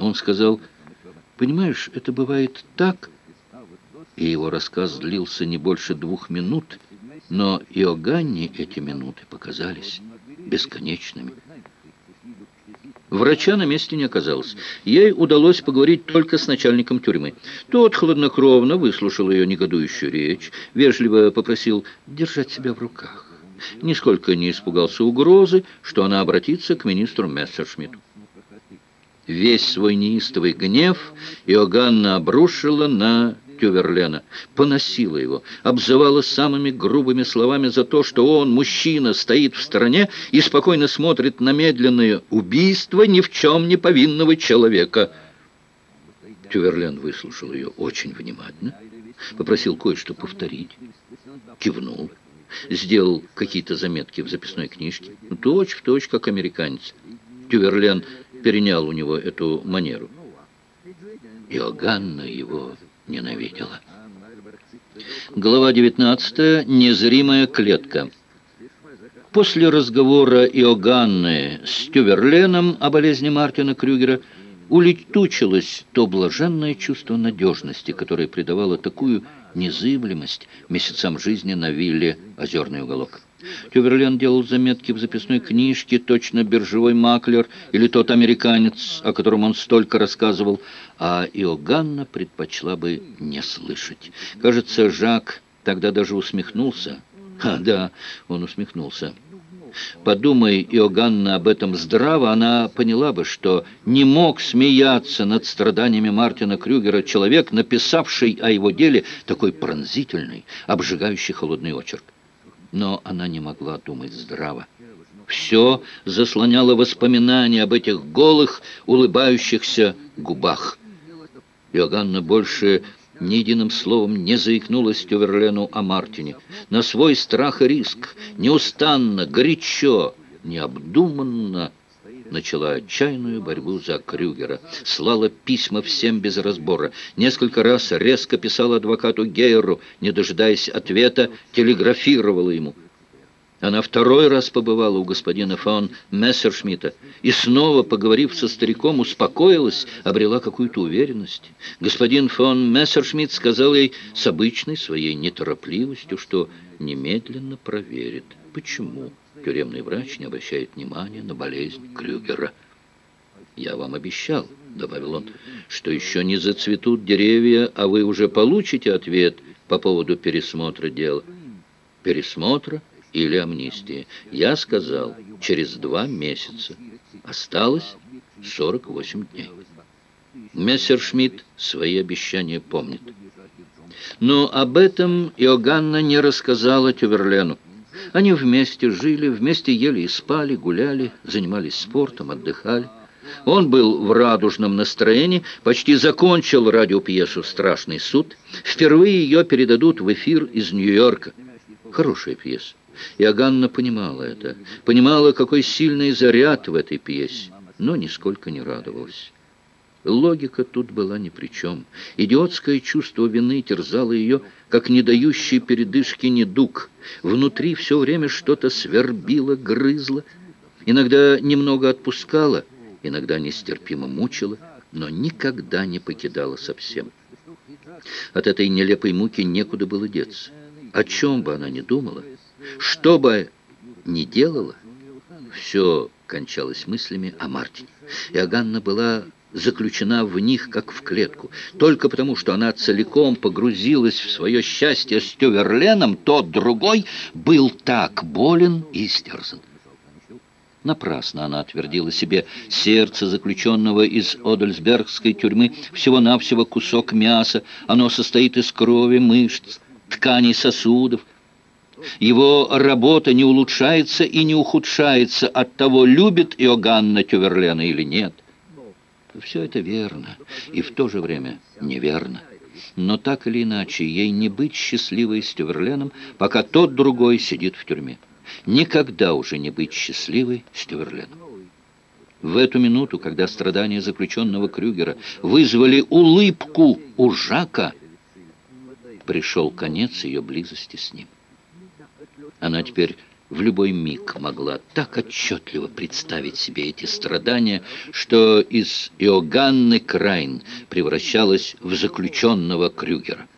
Он сказал, «Понимаешь, это бывает так...» И его рассказ длился не больше двух минут, но Иоганне эти минуты показались бесконечными. Врача на месте не оказалось. Ей удалось поговорить только с начальником тюрьмы. Тот хладнокровно выслушал ее негодующую речь, вежливо попросил держать себя в руках. Нисколько не испугался угрозы, что она обратится к министру Мессершмитту. Весь свой неистовый гнев Иоганна обрушила на Тюверлена, поносила его, обзывала самыми грубыми словами за то, что он, мужчина, стоит в стороне и спокойно смотрит на медленное убийство ни в чем не повинного человека. Тюверлен выслушал ее очень внимательно, попросил кое-что повторить, кивнул, сделал какие-то заметки в записной книжке, точь в точь, как американец. Тюверлен перенял у него эту манеру. Иоганна его ненавидела. Глава 19. Незримая клетка. После разговора Иоганны с Тюверленом о болезни Мартина Крюгера улетучилось то блаженное чувство надежности, которое придавало такую незыблемость месяцам жизни на вилле «Озерный уголок». Тюверлен делал заметки в записной книжке, точно биржевой маклер или тот американец, о котором он столько рассказывал, а Иоганна предпочла бы не слышать. Кажется, Жак тогда даже усмехнулся. А, да, он усмехнулся. Подумай, Иоганна, об этом здраво, она поняла бы, что не мог смеяться над страданиями Мартина Крюгера человек, написавший о его деле такой пронзительный, обжигающий холодный очерк но она не могла думать здраво. Все заслоняло воспоминания об этих голых, улыбающихся губах. Иоганна больше ни единым словом не заикнулась Тюверлену о Мартине. На свой страх и риск, неустанно, горячо, необдуманно начала отчаянную борьбу за Крюгера. Слала письма всем без разбора. Несколько раз резко писала адвокату Гейеру, не дожидаясь ответа, телеграфировала ему. Она второй раз побывала у господина фон Мессершмитта и снова, поговорив со стариком, успокоилась, обрела какую-то уверенность. Господин фон Мессершмитт сказал ей с обычной своей неторопливостью, что немедленно проверит. Почему? Тюремный врач не обращает внимания на болезнь Крюгера. «Я вам обещал», — добавил он, — «что еще не зацветут деревья, а вы уже получите ответ по поводу пересмотра дела». «Пересмотра или амнистии?» Я сказал, через два месяца. Осталось 48 дней. Мессершмитт свои обещания помнит. Но об этом Иоганна не рассказала Тюверлену. Они вместе жили, вместе ели и спали, гуляли, занимались спортом, отдыхали. Он был в радужном настроении, почти закончил радиопьесу «Страшный суд». Впервые ее передадут в эфир из Нью-Йорка. Хорошая пьеса. И Аганна понимала это, понимала, какой сильный заряд в этой пьесе, но нисколько не радовалась. Логика тут была ни при чем. Идиотское чувство вины терзало ее, как не дающий передышки недуг. Внутри все время что-то свербило, грызло. Иногда немного отпускало, иногда нестерпимо мучило, но никогда не покидало совсем. От этой нелепой муки некуда было деться. О чем бы она ни думала, что бы ни делала, все кончалось мыслями о Мартине. И Аганна была заключена в них, как в клетку. Только потому, что она целиком погрузилась в свое счастье с Тюверленом, тот другой был так болен и истерзан. Напрасно она отвердила себе сердце заключенного из Одельсбергской тюрьмы, всего-навсего кусок мяса. Оно состоит из крови, мышц, тканей сосудов. Его работа не улучшается и не ухудшается от того, любит Иоганна Тюверлена или нет. Все это верно и в то же время неверно. Но так или иначе, ей не быть счастливой с Тюверленом, пока тот другой сидит в тюрьме. Никогда уже не быть счастливой с Тюверленом. В эту минуту, когда страдания заключенного Крюгера вызвали улыбку у Жака, пришел конец ее близости с ним. Она теперь в любой миг могла так отчетливо представить себе эти страдания, что из Иоганны Крайн превращалась в заключенного Крюгера.